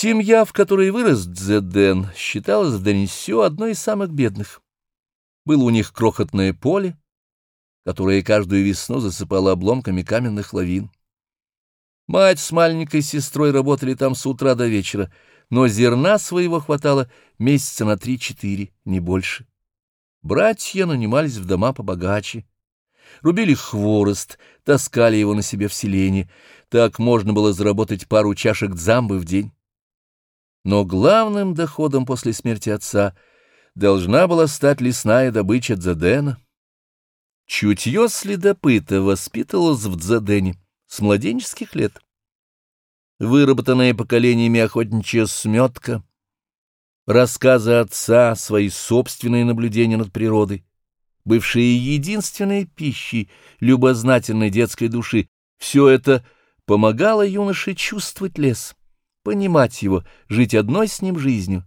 Семья, в которой вырос Дзеден, считалась в Денисё одной из самых бедных. Было у них крохотное поле, которое каждую весну засыпало обломками каменных лавин. Мать с маленькой сестрой работали там с утра до вечера, но зерна своего хватало месяца на три-четыре, не больше. Братья нанимались в дома побогаче, рубили хворост, таскали его на себе в селение, так можно было заработать пару чашек дзамбы в день. Но главным доходом после смерти отца должна была стать лесная добыча Дзадена. Чутье следопыта воспитывалось в Дзадене с младенческих лет. Выработанная поколениями охотничья сметка, рассказы отца, свои собственные наблюдения над природой, бывшие единственной пищей любознательной детской души, все это помогало юноше чувствовать лес понимать его, жить одной с ним жизнью.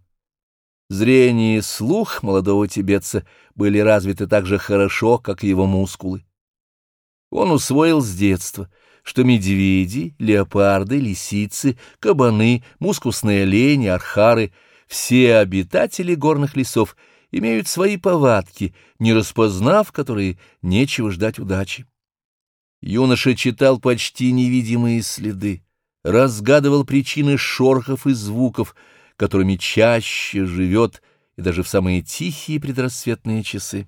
Зрение и слух молодого тибетца были развиты так же хорошо, как и его мускулы. Он усвоил с детства, что медведи, леопарды, лисицы, кабаны, мускусные олени, архары — все обитатели горных лесов имеют свои повадки, не распознав которые нечего ждать удачи. Юноша читал почти невидимые следы разгадывал причины шорохов и звуков, которыми чаще живет и даже в самые тихие предрассветные часы.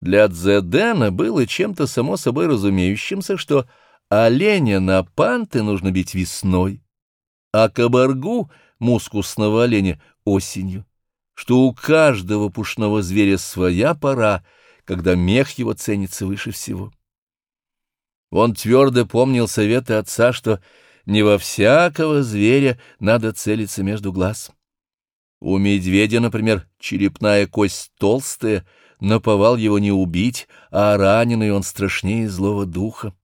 Для Дзедена было чем-то само собой разумеющимся, что оленя на панты нужно бить весной, а кабаргу мускусного оленя осенью, что у каждого пушного зверя своя пора, когда мех его ценится выше всего. Он твердо помнил советы отца, что не во всякого зверя надо целиться между глаз. У медведя, например, черепная кость толстая, наповал его не убить, а раненый он страшнее злого духа.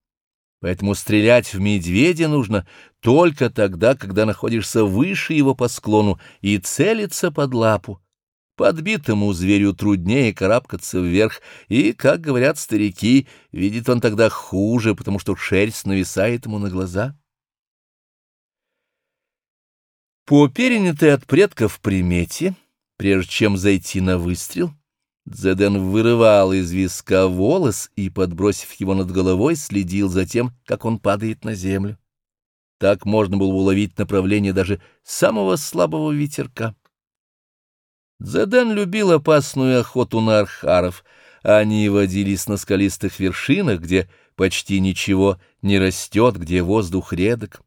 Поэтому стрелять в медведя нужно только тогда, когда находишься выше его по склону и целиться под лапу, Подбитому зверю труднее карабкаться вверх, и, как говорят старики, видит он тогда хуже, потому что шерсть нависает ему на глаза. По перенятой от предков примете, прежде чем зайти на выстрел, Дзеден вырывал из виска волос и, подбросив его над головой, следил за тем, как он падает на землю. Так можно было уловить направление даже самого слабого ветерка. Заден любил опасную охоту на архаров. Они водились на скалистых вершинах, где почти ничего не растет, где воздух редок.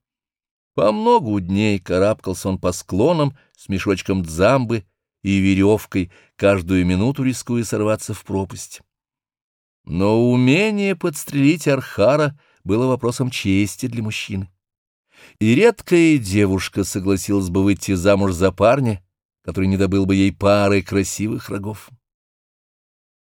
По многу дней карабкался он по склонам с мешочком дзамбы и веревкой, каждую минуту рискуя сорваться в пропасть. Но умение подстрелить архара было вопросом чести для мужчины. И редкая девушка согласилась бы выйти замуж за парня, который не добыл бы ей пары красивых рогов.